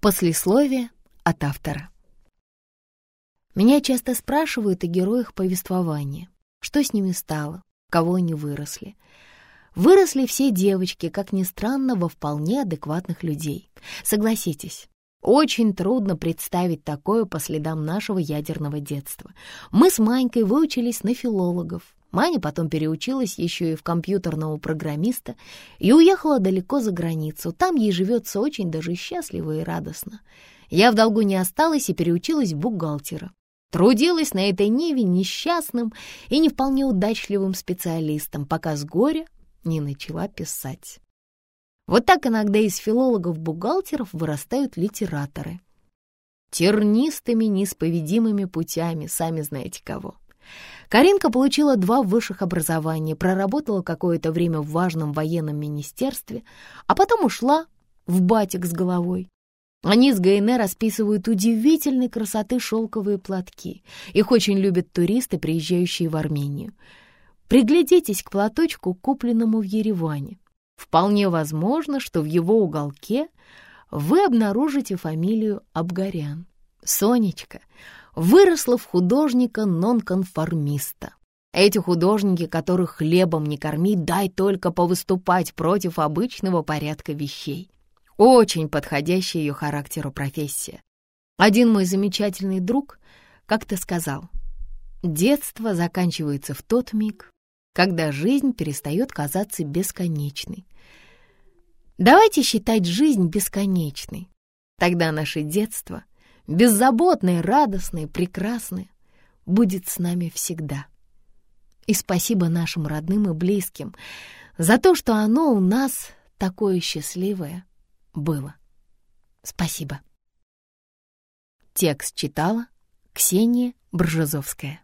Послесловие от автора. Меня часто спрашивают о героях повествования. Что с ними стало? Кого они выросли? Выросли все девочки, как ни странно, во вполне адекватных людей. Согласитесь, очень трудно представить такое по следам нашего ядерного детства. Мы с Манькой выучились на филологов, Маня потом переучилась еще и в компьютерного программиста и уехала далеко за границу. Там ей живется очень даже счастливо и радостно. Я в долгу не осталась и переучилась в бухгалтера. Трудилась на этой ниве несчастным и не вполне удачливым специалистом, пока с горя не начала писать. Вот так иногда из филологов-бухгалтеров вырастают литераторы. Тернистыми, неисповедимыми путями, сами знаете кого. Каринка получила два высших образования, проработала какое-то время в важном военном министерстве, а потом ушла в батик с головой. Они с ГНР расписывают удивительной красоты шелковые платки. Их очень любят туристы, приезжающие в Армению. Приглядитесь к платочку, купленному в Ереване. Вполне возможно, что в его уголке вы обнаружите фамилию Абгарян. Сонечка выросла в художника-нонконформиста. Эти художники, которых хлебом не корми, дай только повыступать против обычного порядка вещей. Очень подходящая ее характеру профессия. Один мой замечательный друг как-то сказал, «Детство заканчивается в тот миг, когда жизнь перестает казаться бесконечной. Давайте считать жизнь бесконечной. Тогда наше детство, беззаботное, радостное, прекрасное, будет с нами всегда. И спасибо нашим родным и близким за то, что оно у нас такое счастливое было. Спасибо. Текст читала Ксения Бржезовская.